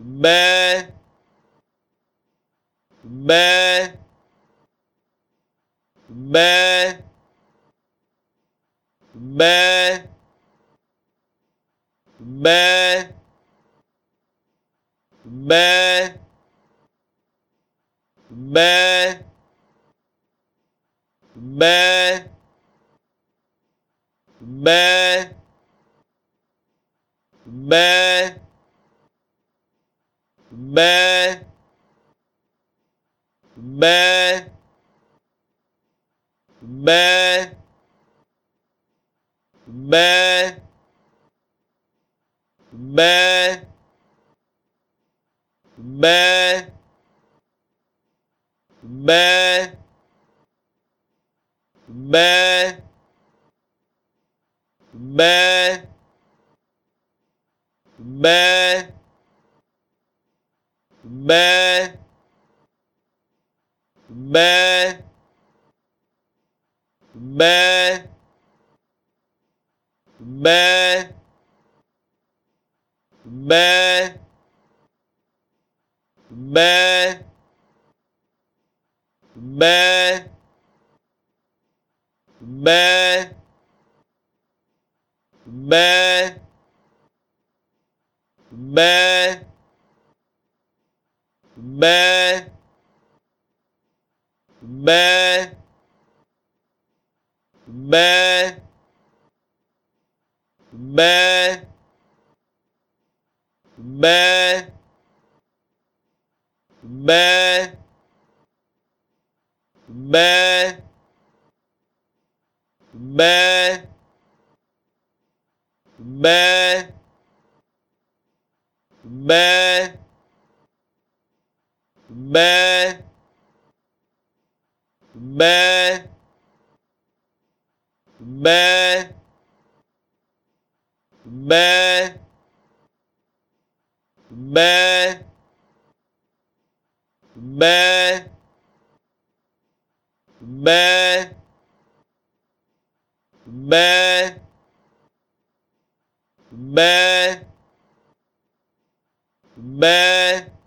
ba ba ba ba ba ba ba ba ba ba ba ba ba ba ba ba ba ba ba ba ba ba ba ba ba ba ba ba ba ba ba ba ba ba ba ba ba ba ba ba ba ba ba ba ba ba ba ba ba ba